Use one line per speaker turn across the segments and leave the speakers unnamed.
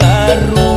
karu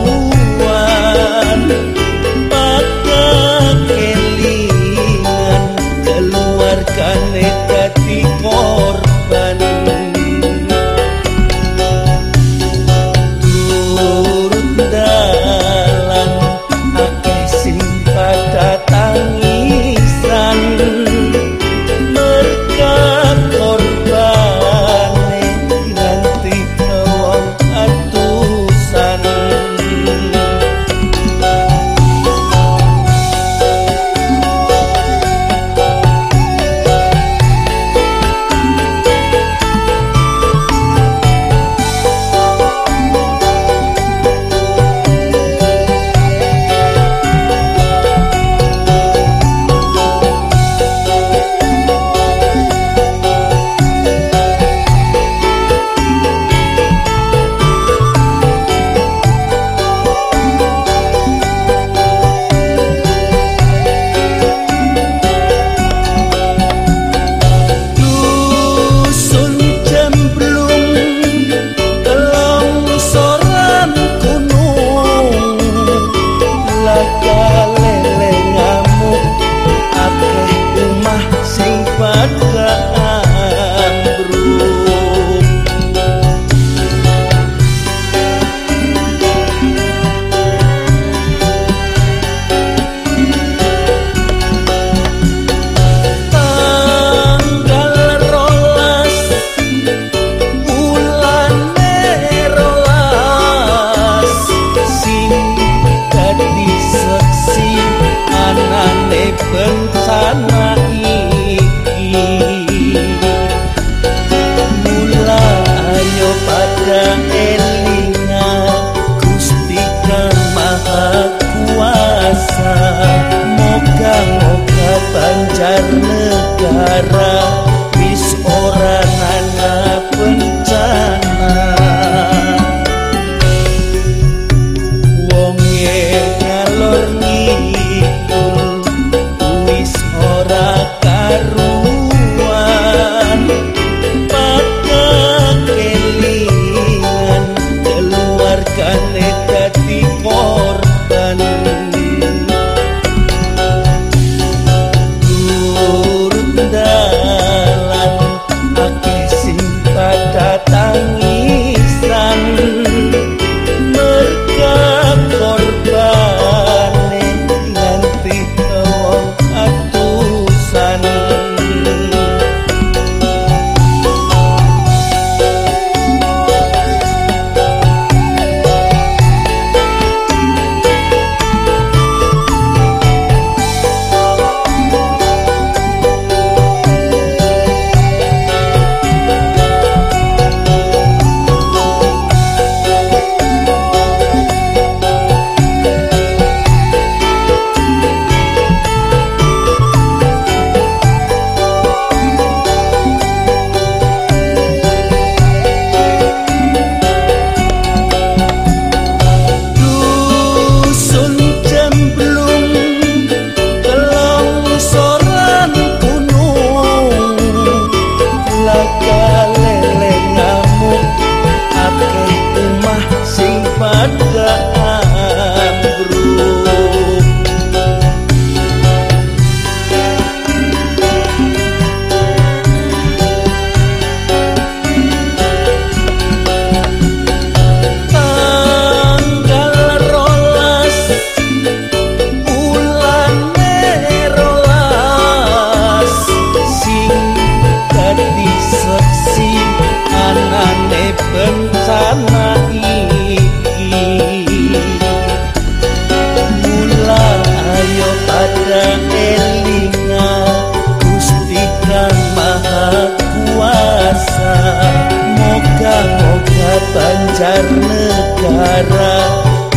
pancar negara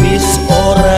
wis ora